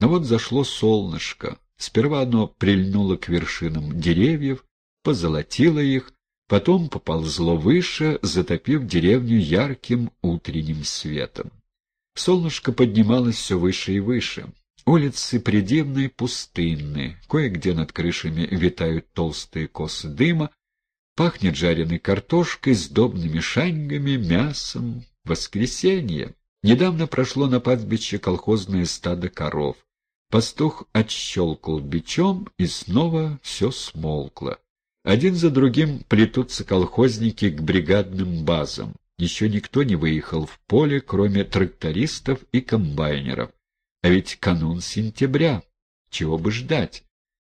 Но вот зашло солнышко. Сперва оно прильнуло к вершинам деревьев, позолотило их, потом поползло выше, затопив деревню ярким утренним светом. Солнышко поднималось все выше и выше. Улицы придивные, пустынные, кое-где над крышами витают толстые косы дыма, пахнет жареной картошкой, сдобными шаньгами, мясом. Воскресенье! Недавно прошло на пастбище колхозное стадо коров. Пастух отщелкал бичом, и снова все смолкло. Один за другим плетутся колхозники к бригадным базам. Еще никто не выехал в поле, кроме трактористов и комбайнеров. А ведь канун сентября. Чего бы ждать?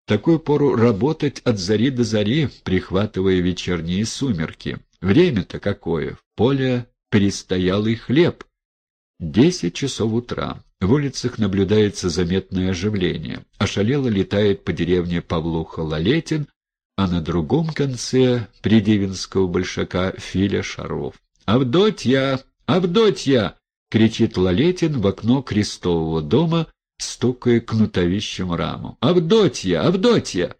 такую пору работать от зари до зари, прихватывая вечерние сумерки. Время-то какое! В поле перестоялый хлеб. Десять часов утра. В улицах наблюдается заметное оживление. Ошалело летает по деревне Павлуха Лалетин, а на другом конце придивинского большака Филя Шаров. «Авдотья! Авдотья!» — кричит Лалетин в окно крестового дома, стукая кнутовищем раму. «Авдотья! Авдотья!»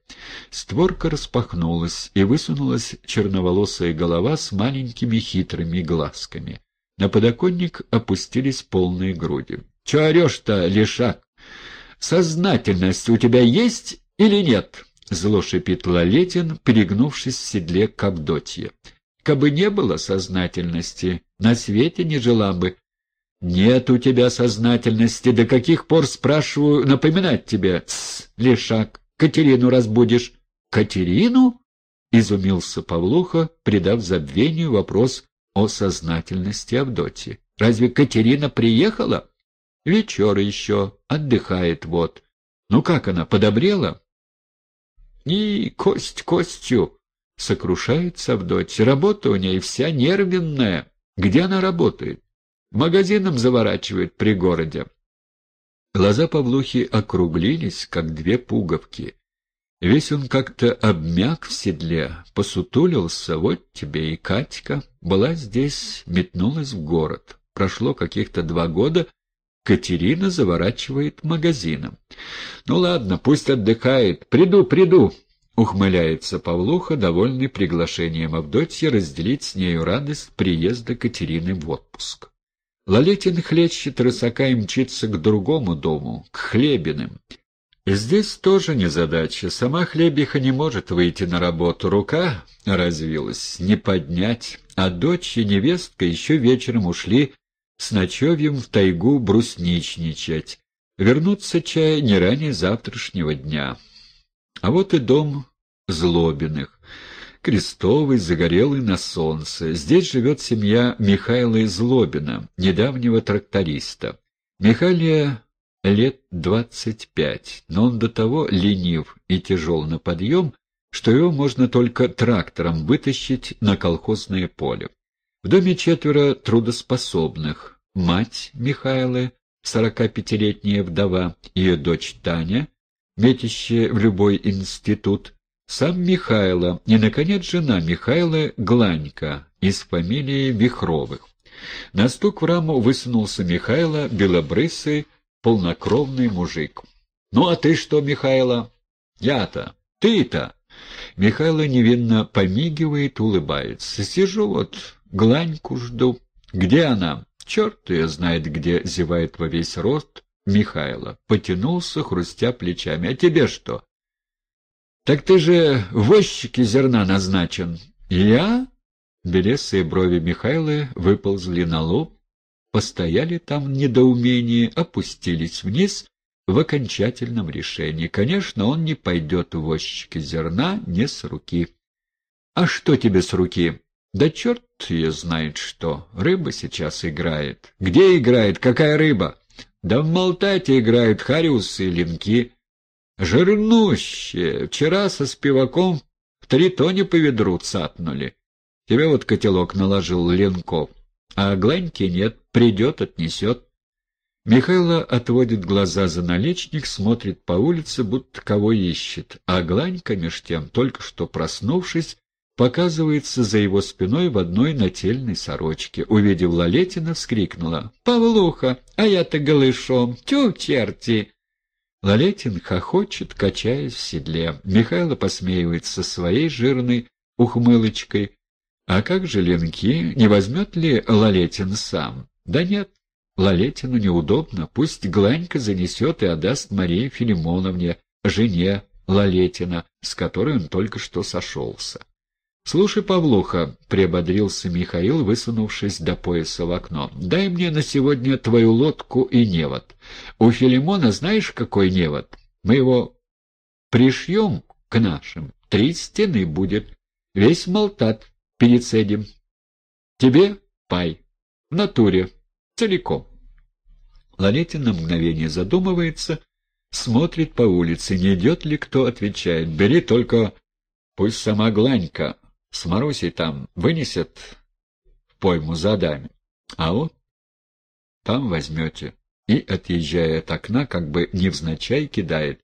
Створка распахнулась, и высунулась черноволосая голова с маленькими хитрыми глазками. На подоконник опустились полные груди. «Че орешь-то, лишак? Сознательность у тебя есть или нет?» Зло шипит Лалетин, перегнувшись в седле к Авдотье. «Кабы не было сознательности, на свете не жила бы. Нет у тебя сознательности. До каких пор, спрашиваю, напоминать тебе? Тсс, лишак, Катерину разбудишь». «Катерину?» — изумился Павлуха, придав забвению вопрос о сознательности Авдотьи. «Разве Катерина приехала?» «Вечер еще, отдыхает вот. Ну как она, подобрела?» «И кость костью!» — сокрушается Авдотья. «Работа у ней вся нервенная. Где она работает?» «Магазином заворачивает при городе». Глаза Павлухи округлились, как две пуговки. Весь он как-то обмяк в седле, посутулился, вот тебе и Катька. Была здесь, метнулась в город. Прошло каких-то два года, Катерина заворачивает магазином. «Ну ладно, пусть отдыхает. Приду, приду!» Ухмыляется Павлуха, довольный приглашением Авдотьи разделить с нею радость приезда Катерины в отпуск. Лалетин хлещет рысака и мчится к другому дому, к Хлебиным. Здесь тоже незадача. Сама хлебиха не может выйти на работу. Рука развилась, не поднять. А дочь и невестка еще вечером ушли с ночевьем в тайгу брусничничать. Вернуться чая не ранее завтрашнего дня. А вот и дом Злобиных. Крестовый, загорелый на солнце. Здесь живет семья Михаила Злобина, недавнего тракториста. Михалия лет двадцать пять, но он до того ленив и тяжел на подъем, что его можно только трактором вытащить на колхозное поле. В доме четверо трудоспособных. Мать Михайлы, сорокапятилетняя вдова, ее дочь Таня, метящая в любой институт, сам Михайло и, наконец, жена Михайла Гланька из фамилии Вихровых. На стук в раму высунулся Михайло, белобрысый, полнокровный мужик. — Ну а ты что, Михайло? — Я-то. Ты-то. Михайло невинно помигивает, улыбается. Сижу вот, гланьку жду. Где она? Черт ее знает где, зевает во весь рост Михайло. Потянулся, хрустя плечами. А тебе что? Так ты же возчики зерна назначен. Я? Белесые брови Михайлы выползли на лоб, постояли там в недоумении, опустились вниз в окончательном решении. Конечно, он не пойдет в возчики зерна не с руки. А что тебе с руки? Да черт ее знает что. Рыба сейчас играет. Где играет? Какая рыба? Да в Малтате играют хариусы и линки. Жирнущие. Вчера со спиваком в три тоне по ведру цапнули. Тебе вот котелок наложил Ленков. А Гланьки нет, придет, отнесет. Михайло отводит глаза за наличник, смотрит по улице, будто кого ищет, а Гланька, меж тем, только что проснувшись, показывается за его спиной в одной нательной сорочке. Увидев Лалетина, вскрикнула. «Павлуха, а я-то голышом! Тю, черти!» Лалетин хохочет, качаясь в седле. Михайло посмеивается своей жирной ухмылочкой. А как же ленки? Не возьмет ли Лалетин сам? Да нет, Лалетину неудобно. Пусть Гланька занесет и отдаст Марии Филимоновне, жене Лалетина, с которой он только что сошелся. «Слушай, Павлуха», — приободрился Михаил, высунувшись до пояса в окно, — «дай мне на сегодня твою лодку и невод. У Филимона знаешь, какой невод? Мы его пришьем к нашим, три стены будет, весь молтат перецедим. Тебе пай, в натуре, целиком». Лалетин на мгновение задумывается, смотрит по улице, не идет ли кто, отвечает, «Бери только, пусть сама Гланька» с Марусей там вынесет в пойму за дами, а вот там возьмете. И, отъезжая от окна, как бы невзначай кидает.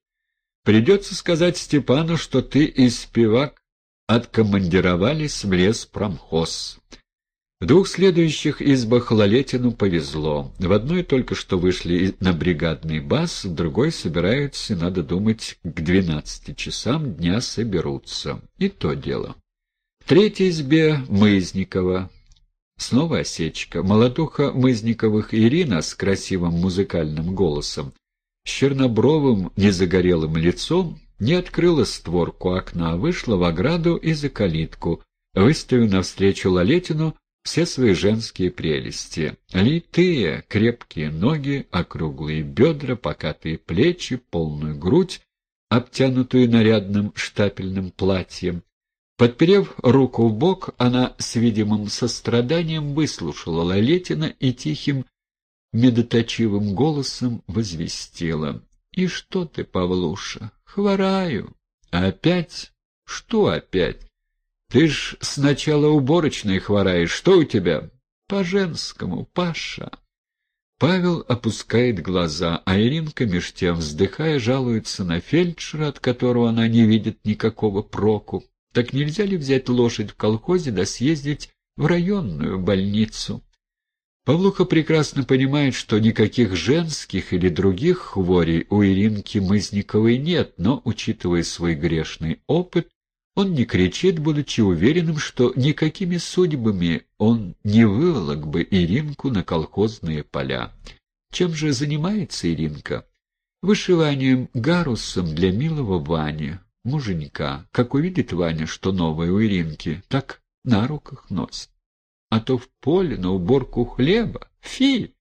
Придется сказать Степану, что ты из спивак откомандировались в лес промхоз. В двух следующих избах Лалетину повезло. В одной только что вышли на бригадный бас, в другой собираются, надо думать, к двенадцати часам дня соберутся. И то дело третьей избе Мызникова. Снова осечка. Молодуха Мызниковых Ирина с красивым музыкальным голосом, с чернобровым незагорелым лицом, не открыла створку окна, а вышла в ограду и за калитку, выставив навстречу Лалетину все свои женские прелести. Литые, крепкие ноги, округлые бедра, покатые плечи, полную грудь, обтянутую нарядным штапельным платьем, Подперев руку в бок, она с видимым состраданием выслушала Лалетина и тихим, медоточивым голосом возвестила. — И что ты, Павлуша, хвораю? Опять? Что опять? Ты ж сначала уборочной хвораешь. Что у тебя? По-женскому, Паша. Павел опускает глаза, а Иринка, меж тем, вздыхая, жалуется на фельдшера, от которого она не видит никакого проку. Так нельзя ли взять лошадь в колхозе да съездить в районную больницу? Павлуха прекрасно понимает, что никаких женских или других хворей у Иринки Мызниковой нет, но, учитывая свой грешный опыт, он не кричит, будучи уверенным, что никакими судьбами он не выволок бы Иринку на колхозные поля. Чем же занимается Иринка? Вышиванием гарусом для милого Вани, муженька, как увидит Ваня, что новое у Иринки, так на руках носит. А то в поле на уборку хлеба. Фи!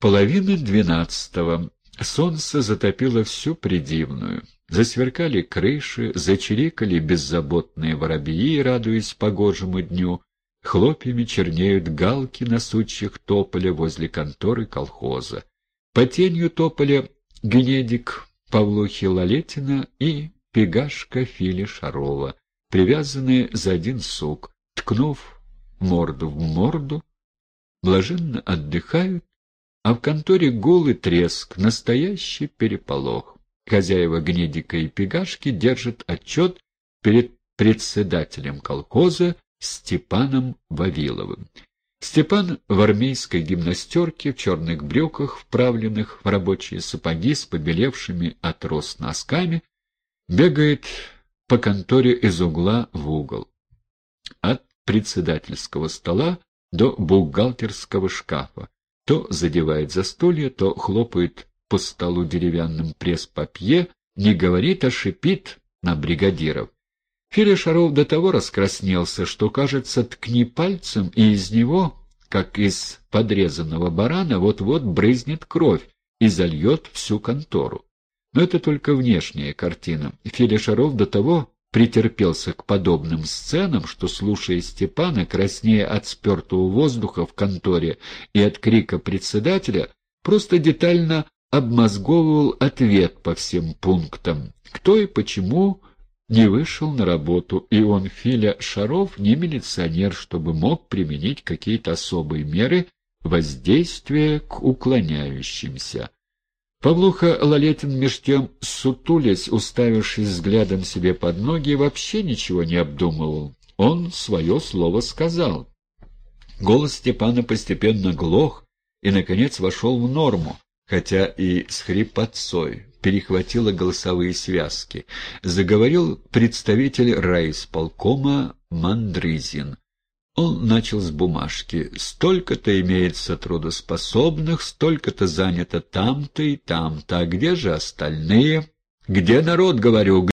Половина двенадцатого. Солнце затопило всю придивную. Засверкали крыши, зачирикали беззаботные воробьи, радуясь погожему дню. Хлопьями чернеют галки на сучьях тополя возле конторы колхоза. По тенью тополя гнедик Павлухи Лалетина и пегашка Фили Шарова, привязанные за один сук, ткнув морду в морду, блаженно отдыхают, а в конторе голый треск, настоящий переполох. Хозяева гнедика и пегашки держат отчет перед председателем колхоза Степаном Вавиловым. Степан в армейской гимнастерке, в черных брюках, вправленных в рабочие сапоги с побелевшими от рост носками, Бегает по конторе из угла в угол. Председательского стола до бухгалтерского шкафа. То задевает застолье, то хлопает по столу деревянным пресс-папье, не говорит, а шипит на бригадиров. Филя Шаров до того раскраснелся, что, кажется, ткни пальцем, и из него, как из подрезанного барана, вот-вот брызнет кровь и зальет всю контору. Но это только внешняя картина. Федя Шаров до того претерпелся к подобным сценам, что, слушая Степана, краснея от спертого воздуха в конторе и от крика председателя, просто детально обмозговывал ответ по всем пунктам, кто и почему не вышел на работу, и он, Филя Шаров, не милиционер, чтобы мог применить какие-то особые меры воздействия к уклоняющимся. Павлуха Лалетин меж тем, сутулясь, уставившись взглядом себе под ноги, вообще ничего не обдумывал. Он свое слово сказал. Голос Степана постепенно глох и, наконец, вошел в норму. хотя и с хрипотцой, перехватило голосовые связки. Заговорил представитель райисполкома Мандрызин. Он начал с бумажки. Столько-то имеется трудоспособных, столько-то занято там-то и там-то. А где же остальные? Где народ, говорю,